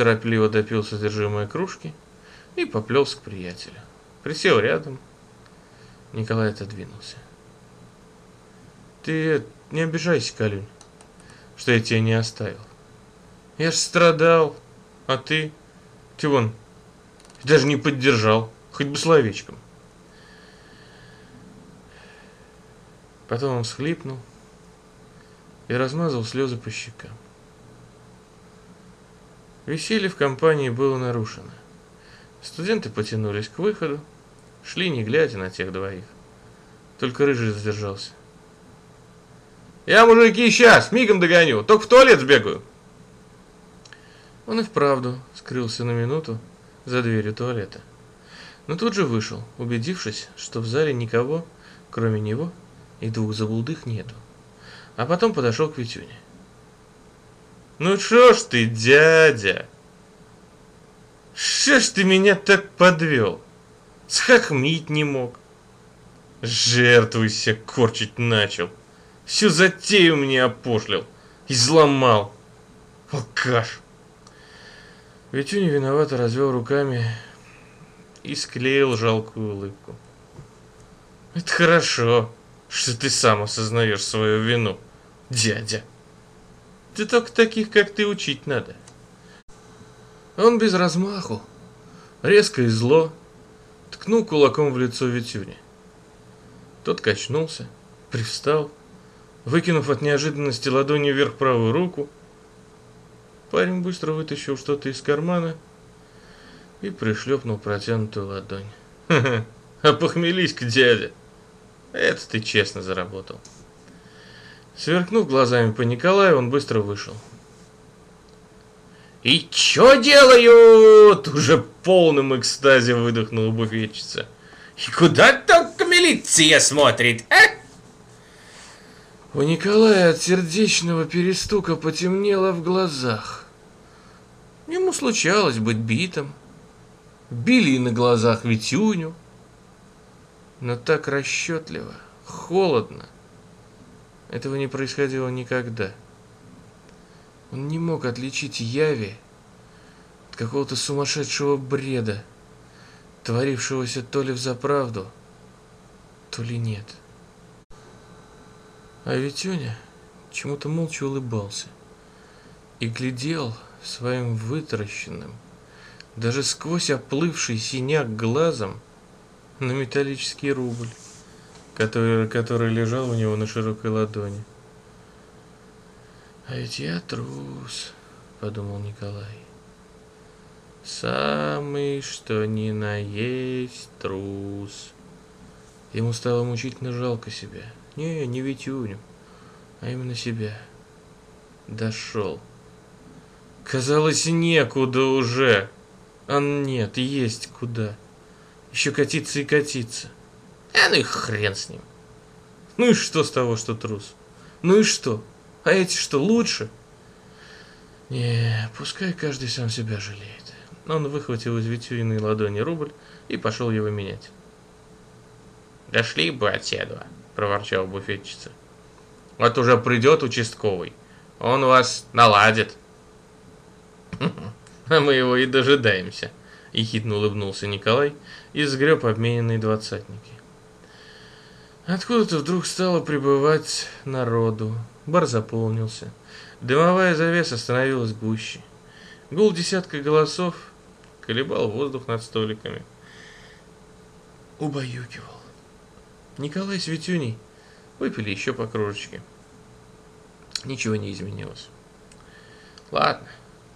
торопливо допил содержимое кружки и поплелся к приятелю. Присел рядом. Николай отодвинулся. Ты не обижайся, Калюнь, что я тебя не оставил. Я ж страдал, а ты... Ты вон, даже не поддержал, хоть бы словечком. Потом он всхлипнул и размазал слезы по щекам. Веселье в компании было нарушено. Студенты потянулись к выходу, шли не глядя на тех двоих. Только Рыжий задержался. «Я, мужики, сейчас, мигом догоню, только в туалет сбегаю!» Он и вправду скрылся на минуту за дверью туалета. Но тут же вышел, убедившись, что в зале никого, кроме него и двух забулдых, нету. А потом подошел к Витюне. Ну что ж ты, дядя? Что ж ты меня так подвел? Схохмить не мог. Жертвуйся, корчить начал. Всю затею мне опошлил. Изломал. Алкаш. Витюня виновато развел руками и склеил жалкую улыбку. Это хорошо, что ты сам осознаешь свою вину, дядя. Ты только таких, как ты, учить надо. Он без размаху, резко и зло, ткнул кулаком в лицо Витюни. Тот качнулся, привстал, выкинув от неожиданности ладонью вверх правую руку. Парень быстро вытащил что-то из кармана и пришлепнул протянутую ладонь. «Ха-ха, опохмелись-ка, дядя! Это ты честно заработал!» Сверкнув глазами по Николаю, он быстро вышел. «И чё делают?» Уже в полном экстазе выдохнула буфетчица. «И куда только милиция смотрит, а?» У Николая от сердечного перестука потемнело в глазах. Ему случалось быть битым. Били и на глазах Витюню. Но так расчетливо, холодно, этого не происходило никогда. Он не мог отличить яви от какого-то сумасшедшего бреда, творившегося то ли в заправду, то ли нет. А Витюня чему-то молча улыбался и глядел своим вытаращенным, даже сквозь оплывший синяк глазом на металлический рубль который, который лежал у него на широкой ладони. «А ведь я трус», — подумал Николай. «Самый, что ни на есть трус». Ему стало мучительно жалко себя. Не, не Витюню, а именно себя. Дошел. Казалось, некуда уже. А нет, есть куда. Еще катиться и катиться. А ну и хрен с ним. Ну и что с того, что трус? Ну и что? А эти что, лучше? Не, пускай каждый сам себя жалеет. Он выхватил из Витюиной ладони рубль и пошел его менять. «Дошли бы отседва», — проворчал буфетчица. «Вот уже придет участковый, он вас наладит». «А мы его и дожидаемся», — ехидно улыбнулся Николай и сгреб обмененные двадцатники. Откуда-то вдруг стало прибывать народу. Бар заполнился. Дымовая завеса становилась гуще. Гул десятка голосов колебал воздух над столиками. Убаюкивал. Николай с Витюней выпили еще по кружечке. Ничего не изменилось. «Ладно,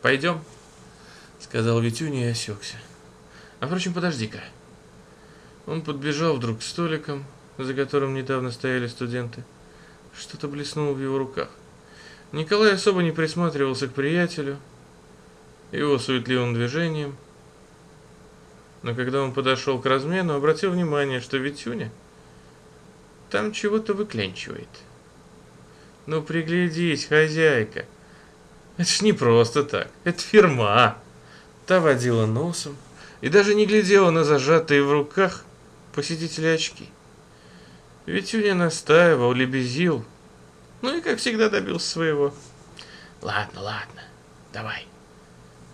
пойдем», — сказал Витюня и осекся. «А впрочем, подожди-ка». Он подбежал вдруг к столикам, за которым недавно стояли студенты. Что-то блеснуло в его руках. Николай особо не присматривался к приятелю, его суетливым движением. Но когда он подошел к размену, обратил внимание, что Витюня там чего-то выклянчивает. Ну приглядись, хозяйка. Это ж не просто так, это фирма. Та водила носом и даже не глядела на зажатые в руках посетителя очки. Витюня настаивал, лебезил. Ну и, как всегда, добился своего. Ладно, ладно, давай.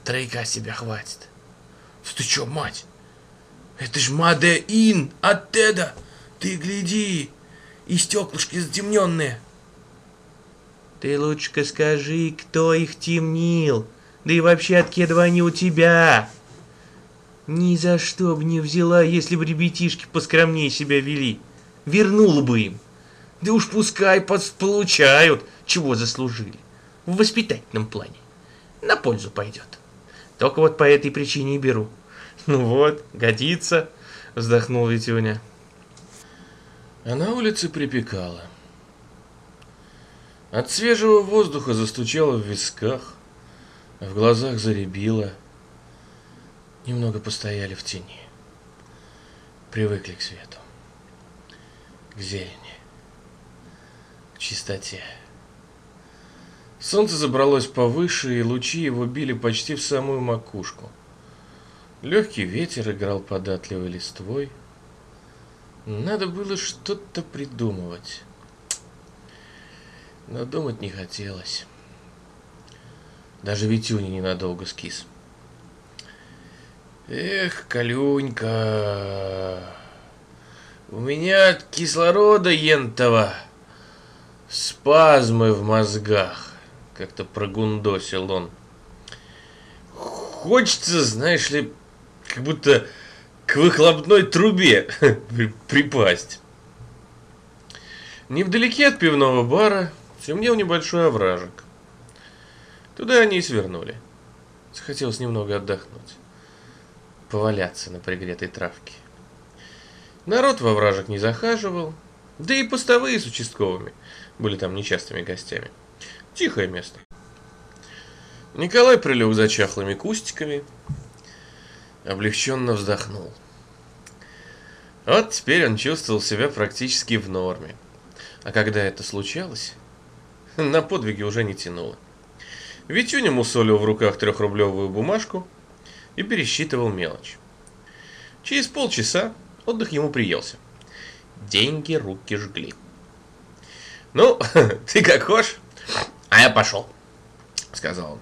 Тройка себя хватит. Ты чё, мать? Это ж Маде Ин от Теда. Ты гляди, и стеклышки затемненные. Ты лучше скажи, кто их темнил. Да и вообще, откуда они у тебя? Ни за что бы не взяла, если бы ребятишки поскромнее себя вели. Вернула бы им. Да уж пускай получают, чего заслужили. В воспитательном плане. На пользу пойдет. Только вот по этой причине и беру. Ну вот, годится, вздохнул Витюня. А на улице припекало. От свежего воздуха застучало в висках, в глазах заребило. Немного постояли в тени. Привыкли к свету, к зелени, к чистоте. Солнце забралось повыше, и лучи его били почти в самую макушку. Легкий ветер играл податливой листвой. Надо было что-то придумывать. Но думать не хотелось. Даже Витюни ненадолго скис. Эх, Калюнька, у меня от кислорода ентова спазмы в мозгах как-то прогундосил он. Хочется, знаешь ли, как будто к выхлопной трубе припасть. Невдалеке от пивного бара темнел небольшой овражек. Туда они и свернули. Захотелось немного отдохнуть. Поваляться на пригретой травке. Народ во вражек не захаживал, да и постовые с участковыми были там нечастыми гостями. Тихое место. Николай прилег за чахлыми кустиками, облегченно вздохнул. Вот теперь он чувствовал себя практически в норме. А когда это случалось, на подвиги уже не тянуло. Витюня мусолил в руках трехрублевую бумажку и пересчитывал мелочь. Через полчаса отдых ему приелся. Деньги руки жгли. «Ну, ты как хочешь, а я пошел, сказал он.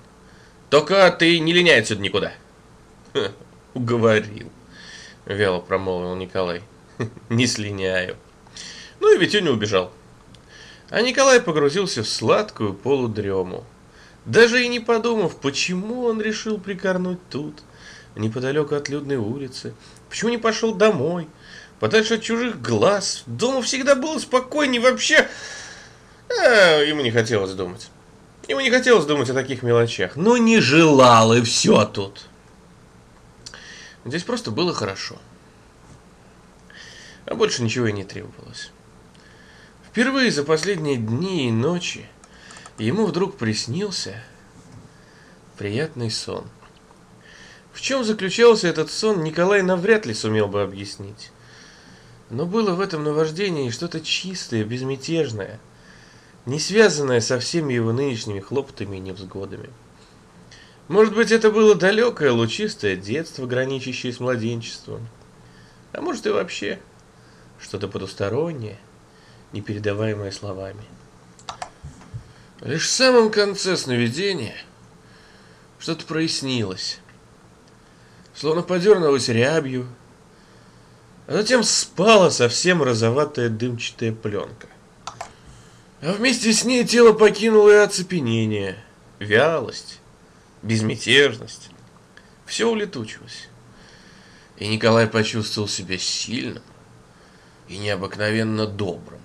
Только ты не линяй отсюда никуда. Уговорил, вяло промолвил Николай. Не слиняю. Ну и Витюня убежал. А Николай погрузился в сладкую полудрему. Даже и не подумав, почему он решил прикорнуть тут, неподалеку от людной улицы. Почему не пошел домой, подальше от чужих глаз. Дома всегда было спокойнее вообще. А, ему не хотелось думать. Ему не хотелось думать о таких мелочах. Но не желал, и все тут. Здесь просто было хорошо. А больше ничего и не требовалось. Впервые за последние дни и ночи ему вдруг приснился приятный сон. В чем заключался этот сон, Николай навряд ли сумел бы объяснить. Но было в этом наваждении что-то чистое, безмятежное – не связанная со всеми его нынешними хлопотами и невзгодами. Может быть, это было далекое, лучистое детство, граничащее с младенчеством. А может и вообще что-то потустороннее, непередаваемое словами. Лишь в самом конце сновидения что-то прояснилось, словно подернулось рябью, а затем спала совсем розоватая дымчатая пленка. А вместе с ней тело покинуло и оцепенение, вялость, безмятежность. Все улетучилось. И Николай почувствовал себя сильным и необыкновенно добрым.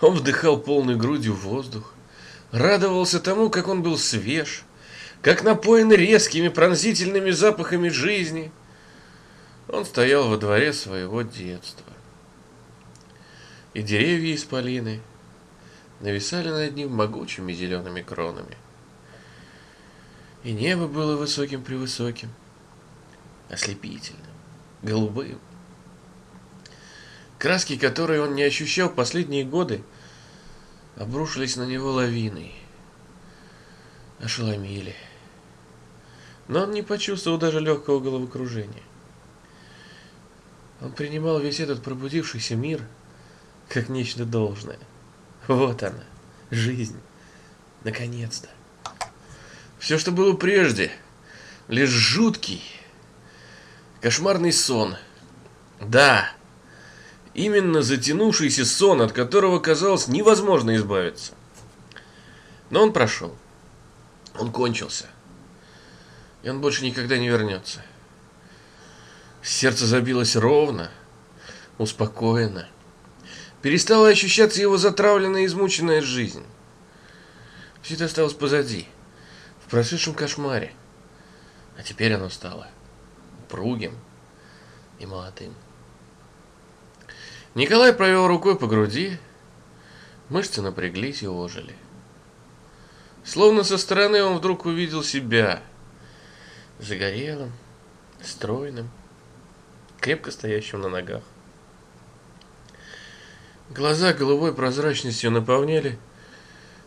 Он вдыхал полной грудью воздух, радовался тому, как он был свеж, как напоен резкими пронзительными запахами жизни. Он стоял во дворе своего детства. И деревья исполины, нависали над ним могучими зелеными кронами. И небо было высоким-превысоким, ослепительным, голубым. Краски, которые он не ощущал последние годы, обрушились на него лавиной, ошеломили. Но он не почувствовал даже легкого головокружения. Он принимал весь этот пробудившийся мир как нечто должное – вот она, жизнь. Наконец-то. Все, что было прежде, лишь жуткий, кошмарный сон. Да, именно затянувшийся сон, от которого казалось невозможно избавиться. Но он прошел. Он кончился. И он больше никогда не вернется. Сердце забилось ровно, успокоенно. Перестала ощущаться его затравленная измученная жизнь. Все это осталось позади, в прошедшем кошмаре. А теперь оно стало упругим и молодым. Николай провел рукой по груди, мышцы напряглись и ожили. Словно со стороны он вдруг увидел себя загорелым, стройным, крепко стоящим на ногах. Глаза голубой прозрачностью наполняли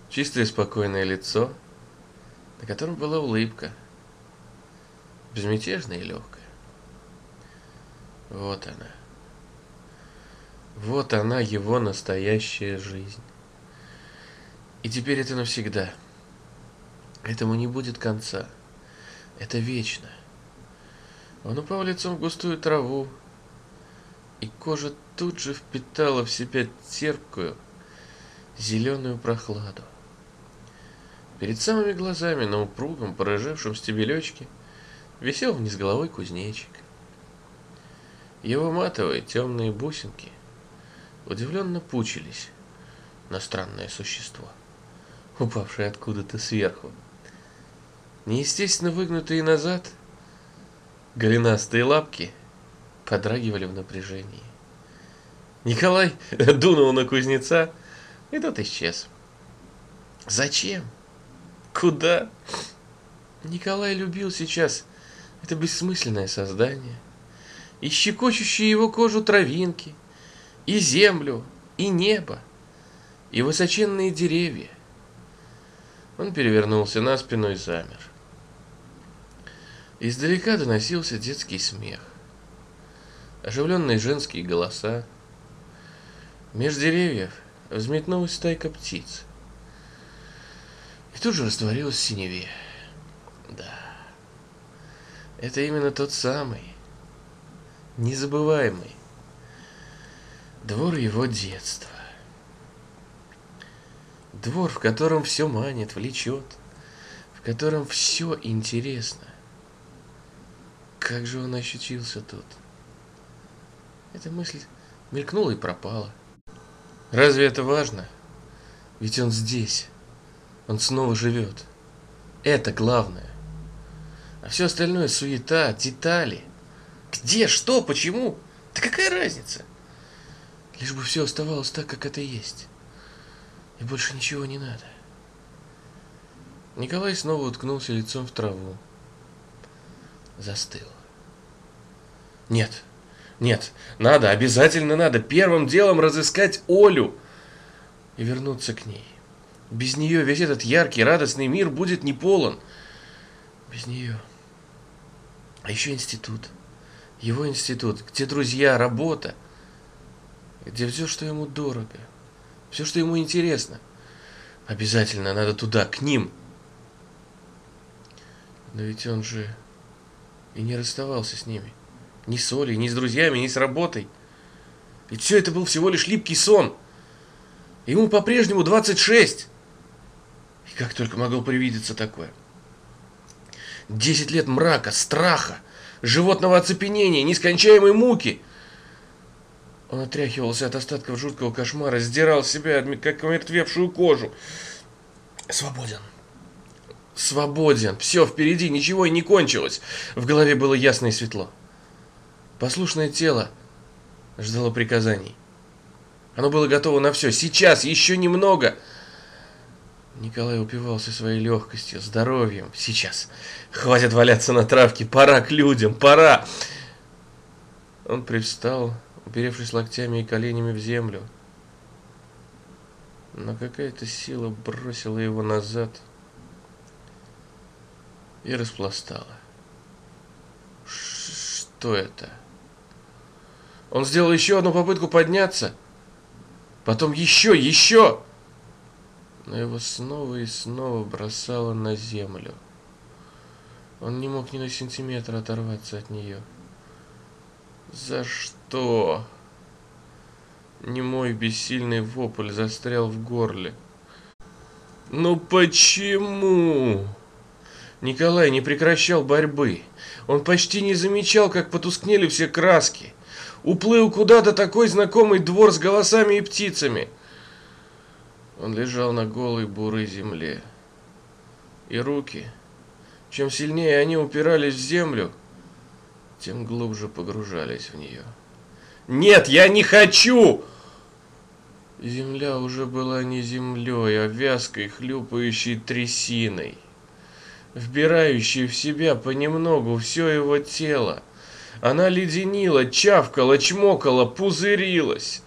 чистое спокойное лицо, на котором была улыбка, безмятежная и легкая. Вот она. Вот она, его настоящая жизнь. И теперь это навсегда. Этому не будет конца. Это вечно. Он упал лицом в густую траву, и кожа тут же впитала в себя терпкую, зеленую прохладу. Перед самыми глазами на упругом, порыжевшем стебелечке висел вниз головой кузнечик. Его матовые темные бусинки удивленно пучились на странное существо, упавшее откуда-то сверху. Неестественно выгнутые назад, голенастые лапки подрагивали в напряжении. Николай дунул на кузнеца, и тот исчез. Зачем? Куда? Николай любил сейчас это бессмысленное создание, и щекочущие его кожу травинки, и землю, и небо, и высоченные деревья. Он перевернулся на спину и замер. Издалека доносился детский смех, оживленные женские голоса. Меж деревьев взметнулась стайка птиц. И тут же растворилась в синеве. Да, это именно тот самый, незабываемый двор его детства. Двор, в котором все манит, влечет, в котором все интересно. Как же он ощутился тут? Эта мысль мелькнула и пропала. Разве это важно? Ведь он здесь. Он снова живет. Это главное. А все остальное суета, детали. Где, что, почему? Да какая разница? Лишь бы все оставалось так, как это есть. И больше ничего не надо. Николай снова уткнулся лицом в траву застыл. Нет, нет, надо, обязательно надо первым делом разыскать Олю и вернуться к ней. Без нее весь этот яркий, радостный мир будет не полон. Без нее. А еще институт. Его институт, где друзья, работа. Где все, что ему дорого. Все, что ему интересно. Обязательно надо туда, к ним. Но ведь он же и не расставался с ними. Ни с Олей, ни с друзьями, ни с работой. Ведь все это был всего лишь липкий сон. Ему по-прежнему 26. И как только могло привидеться такое? Десять лет мрака, страха, животного оцепенения, нескончаемой муки. Он отряхивался от остатков жуткого кошмара, сдирал с себя, как мертвевшую кожу. Свободен свободен, все впереди, ничего и не кончилось. В голове было ясно и светло. Послушное тело ждало приказаний. Оно было готово на все. Сейчас, еще немного. Николай упивался своей легкостью, здоровьем. Сейчас. Хватит валяться на травке. Пора к людям. Пора. Он привстал, уперевшись локтями и коленями в землю. Но какая-то сила бросила его назад – и распластала. Что это? Он сделал еще одну попытку подняться, потом еще, еще, но его снова и снова бросало на землю. Он не мог ни на сантиметр оторваться от нее. За что? Немой бессильный вопль застрял в горле. Ну почему? Николай не прекращал борьбы. Он почти не замечал, как потускнели все краски. Уплыл куда-то такой знакомый двор с голосами и птицами. Он лежал на голой бурой земле. И руки, чем сильнее они упирались в землю, тем глубже погружались в нее. «Нет, я не хочу!» Земля уже была не землей, а вязкой, хлюпающей трясиной, вбирающей в себя понемногу все его тело. Она леденила, чавкала, чмокала, пузырилась.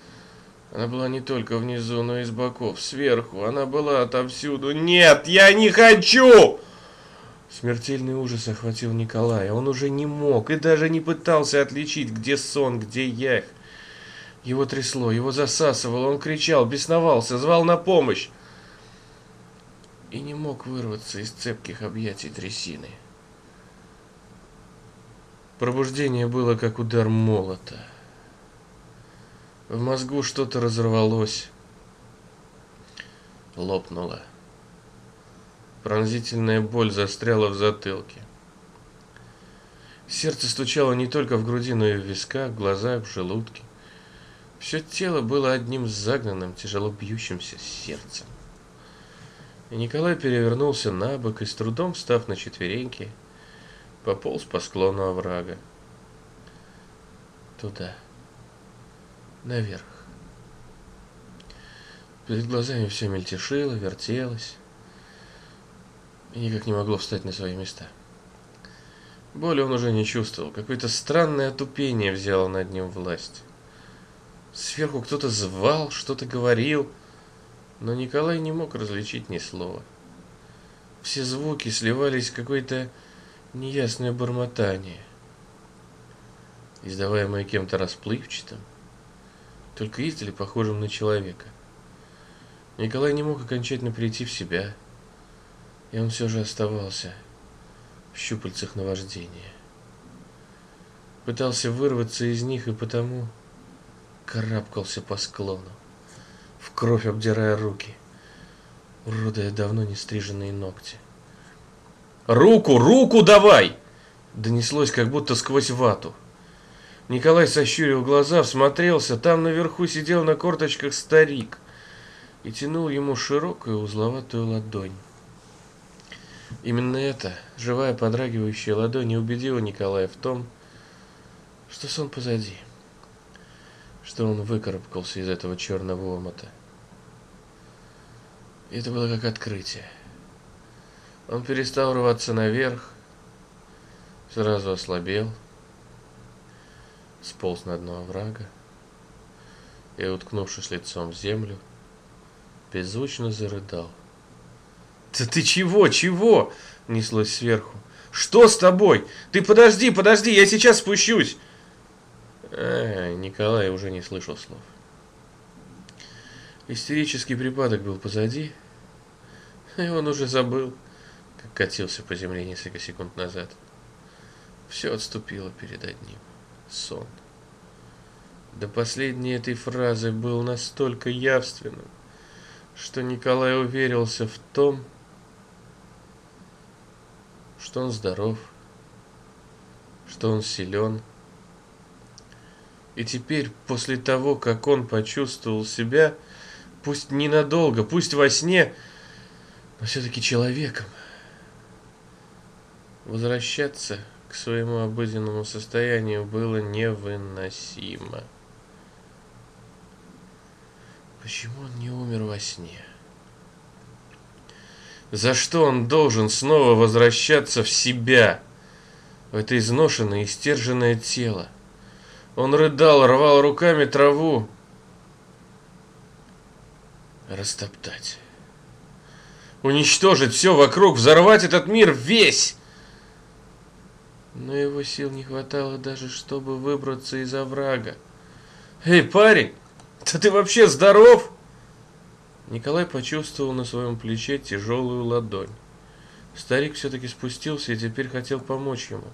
Она была не только внизу, но и с боков, сверху. Она была отовсюду. «Нет, я не хочу!» Смертельный ужас охватил Николая. Он уже не мог и даже не пытался отличить, где сон, где явь. Его трясло, его засасывало, он кричал, бесновался, звал на помощь. И не мог вырваться из цепких объятий трясины. Пробуждение было как удар молота. В мозгу что-то разорвалось, лопнуло. Пронзительная боль застряла в затылке. Сердце стучало не только в груди, но и в висках, в глазах, в желудке. Все тело было одним загнанным, тяжело бьющимся сердцем. Николай перевернулся на бок и с трудом, встав на четвереньки, пополз по склону оврага. Туда. Наверх. Перед глазами все мельтешило, вертелось и никак не могло встать на свои места. Боли он уже не чувствовал, какое-то странное отупение взяло над ним власть. Сверху кто-то звал, что-то говорил, но Николай не мог различить ни слова. Все звуки сливались в какое-то неясное бормотание, издаваемое кем-то расплывчатым, только издали похожим на человека. Николай не мог окончательно прийти в себя, и он все же оставался в щупальцах наваждения. Пытался вырваться из них и потому карабкался по склону, в кровь обдирая руки, уродуя давно не стриженные ногти. «Руку, руку давай!» Донеслось, как будто сквозь вату. Николай сощурил глаза, всмотрелся. Там наверху сидел на корточках старик и тянул ему широкую узловатую ладонь. Именно это, живая подрагивающая ладонь, убедила Николая в том, что сон позади что он выкарабкался из этого черного омота. И это было как открытие. Он перестал рваться наверх, сразу ослабел, сполз на дно оврага и, уткнувшись лицом в землю, беззвучно зарыдал. «Да ты чего, чего?» — неслось сверху. «Что с тобой? Ты подожди, подожди, я сейчас спущусь!» А, Николай уже не слышал слов. Истерический припадок был позади, и он уже забыл, как катился по земле несколько секунд назад. Все отступило перед одним. Сон. До последней этой фразы был настолько явственным, что Николай уверился в том, что он здоров, что он силен, и теперь, после того, как он почувствовал себя, пусть ненадолго, пусть во сне, но все-таки человеком, возвращаться к своему обыденному состоянию было невыносимо. Почему он не умер во сне? За что он должен снова возвращаться в себя, в это изношенное и стерженное тело? Он рыдал, рвал руками траву. Растоптать. Уничтожить все вокруг, взорвать этот мир весь. Но его сил не хватало даже, чтобы выбраться из оврага. «Эй, парень, да ты вообще здоров?» Николай почувствовал на своем плече тяжелую ладонь. Старик все-таки спустился и теперь хотел помочь ему.